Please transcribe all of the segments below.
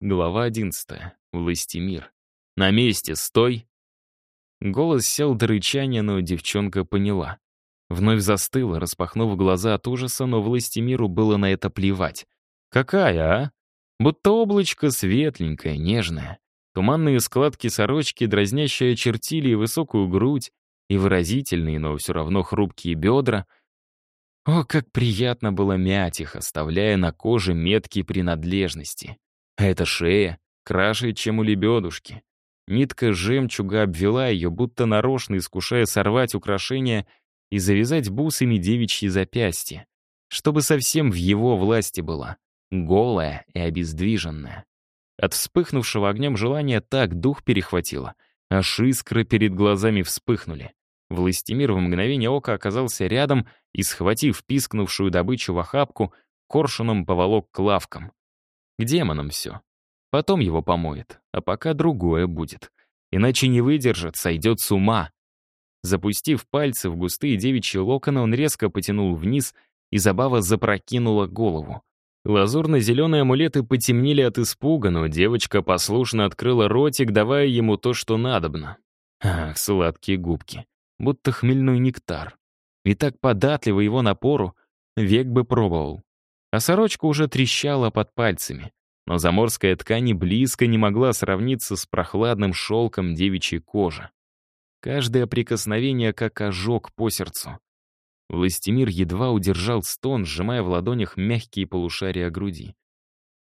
Глава одиннадцатая. Властимир. «На месте, стой!» Голос сел до рычания, но девчонка поняла. Вновь застыла, распахнув глаза от ужаса, но Властимиру было на это плевать. «Какая, а? Будто облачко светленькое, нежное. Туманные складки сорочки, дразнящие чертили и высокую грудь, и выразительные, но все равно хрупкие бедра. О, как приятно было мять их, оставляя на коже метки принадлежности. А эта шея краше, чем у лебедушки. Нитка жемчуга обвела ее, будто нарочно искушая сорвать украшения и завязать бусами девичьи запястья, чтобы совсем в его власти была, голая и обездвиженная. От вспыхнувшего огнем желания так дух перехватило, аж искры перед глазами вспыхнули. Властимир в мгновение ока оказался рядом и, схватив пискнувшую добычу в охапку, коршуном поволок к лавкам. К демонам все. Потом его помоет, а пока другое будет. Иначе не выдержит, сойдет с ума. Запустив пальцы в густые девичьи локоны, он резко потянул вниз, и забава запрокинула голову. Лазурно-зеленые амулеты потемнели от испуга, но девочка послушно открыла ротик, давая ему то, что надобно. Ах, сладкие губки. Будто хмельной нектар. И так податливо его напору, век бы пробовал. А сорочка уже трещала под пальцами, но заморская ткань близко не могла сравниться с прохладным шелком девичьей кожи. Каждое прикосновение как ожог по сердцу. Властимир едва удержал стон, сжимая в ладонях мягкие полушария груди.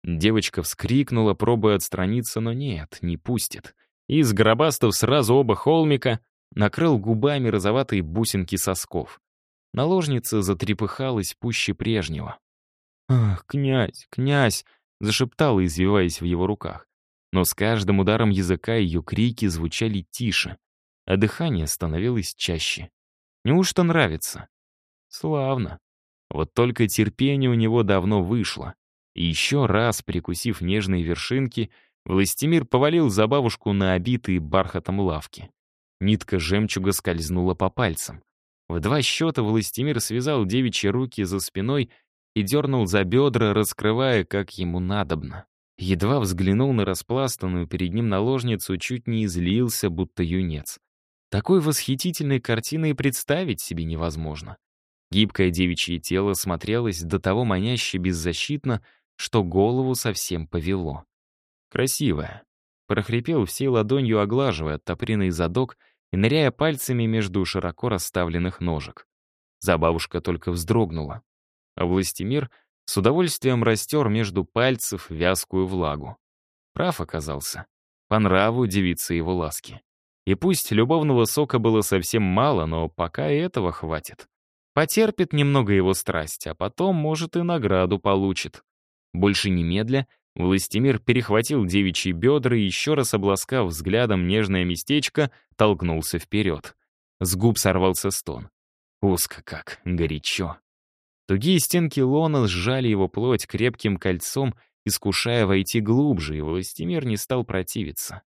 Девочка вскрикнула, пробуя отстраниться, но нет, не пустит. И, сгробастав сразу оба холмика, накрыл губами розоватые бусинки сосков. Наложница затрепыхалась пуще прежнего. «Ах, князь, князь!» — зашептала, извиваясь в его руках. Но с каждым ударом языка ее крики звучали тише, а дыхание становилось чаще. Неужто нравится? Славно. Вот только терпение у него давно вышло. И еще раз, прикусив нежные вершинки, Властимир повалил за бабушку на обитые бархатом лавки. Нитка жемчуга скользнула по пальцам. В два счета Властимир связал девичьи руки за спиной и дернул за бедра, раскрывая, как ему надобно. Едва взглянул на распластанную перед ним наложницу, чуть не излился, будто юнец. Такой восхитительной картины и представить себе невозможно. Гибкое девичье тело смотрелось до того маняще беззащитно, что голову совсем повело. Красивая. Прохрипел всей ладонью, оглаживая оттопренный задок и ныряя пальцами между широко расставленных ножек. Забавушка только вздрогнула. А Властимир с удовольствием растер между пальцев вязкую влагу. Прав оказался. По нраву девица его ласки. И пусть любовного сока было совсем мало, но пока и этого хватит. Потерпит немного его страсть, а потом, может, и награду получит. Больше немедля, Властимир перехватил девичьи бедра и, еще раз обласкав взглядом нежное местечко, толкнулся вперед. С губ сорвался стон. Узко как, горячо. Тугие стенки лона сжали его плоть крепким кольцом, искушая войти глубже, и Властимир не стал противиться.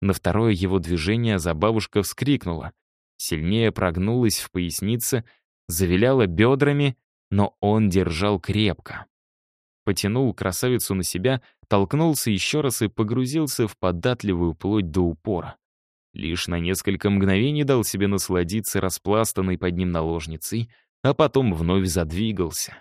На второе его движение забавушка вскрикнула. Сильнее прогнулась в пояснице, завиляла бедрами, но он держал крепко. Потянул красавицу на себя, толкнулся еще раз и погрузился в податливую плоть до упора. Лишь на несколько мгновений дал себе насладиться распластанной под ним наложницей, а потом вновь задвигался.